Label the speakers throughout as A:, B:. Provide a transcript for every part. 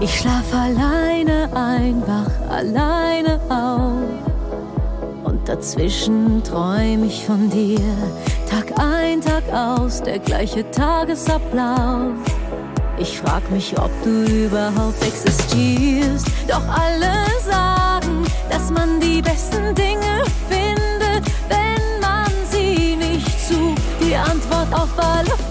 A: Ich schlaf alleine ein, wach alleine auf. Und dazwischen träum ich von dir. Tag ein, Tag aus, der gleiche Tagesablauf. Ich frag mich, ob du überhaupt existierst. Doch alle sagen, dass man die besten Dinge findet, wenn man sie nicht sucht. Die Antwort auf alle Fragen,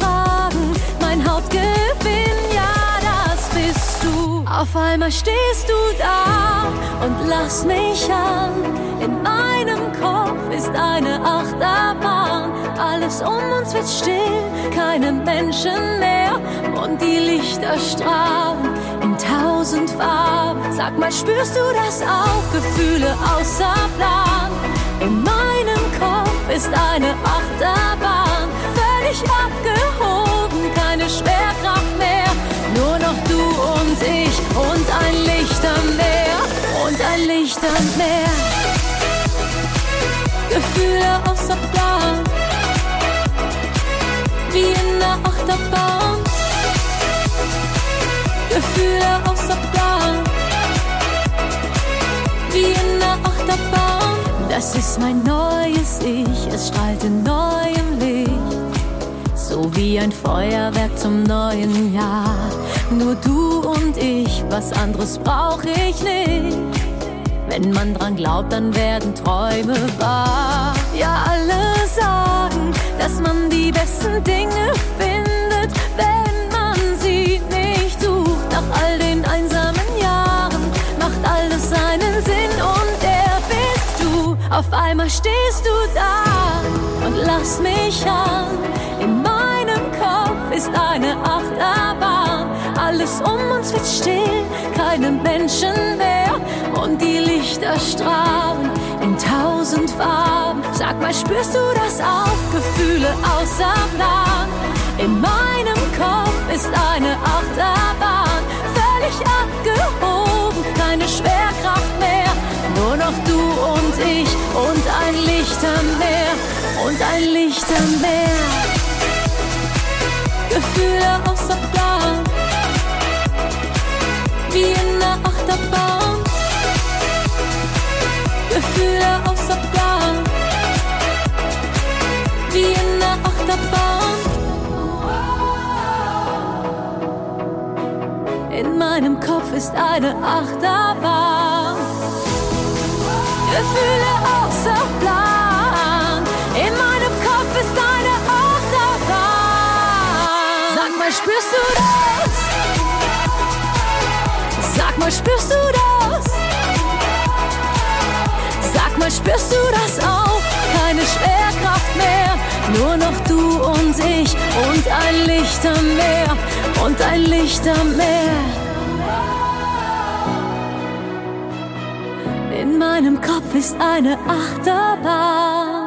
A: Auf einmal stehst du da und lass mich an. In meinem Kopf ist eine Achterbahn. Alles um uns wird still, keine Menschen mehr und die Lichter strahlen in tausend Farben. Sag mal, spürst du das auch? Gefühle außer Plan. In meinem Kopf ist eine Achterbahn, völlig abgehoben, am Meer. Gefühle außer Plan, wie in der Achterbahn. Gefühle außer Plan, wie in der Achterbahn. Das ist mein neues Ich, es strahlt in neuem Licht so wie ein Feuerwerk zum neuen Jahr. Nur du und ich, was anderes brauch ich nicht. Wenn man dran glaubt, dann werden Träume wahr. Ja, alle sagen, dass man die besten Dinge findet, wenn man sie nicht sucht. Nach all den einsamen Jahren macht alles seinen Sinn und der bist du. Auf einmal stehst du da und lass mich an. In meinem Kopf ist eine Achterbahn. Alles um uns wird still, keine Menschen Farben. Sag mal, spürst du das auch? Gefühle außer Plan. In meinem Kopf ist eine Achterbahn. Völlig abgehoben, keine Schwerkraft mehr. Nur noch du und ich und ein Licht am Meer. Und ein Licht am Meer. Gefühle außer In meinem Kopf ist eine Achterbahn. Gefühle außer Plan. In meinem Kopf ist eine Achterbahn. Sag mal, spürst du das? Sag mal, spürst du das? Sag mal, spürst du das auch? Keine Schwerkraft mehr, nur noch du und ich und ein Licht am Meer und ein Licht am Meer. In meinem Kopf ist eine Achterbahn.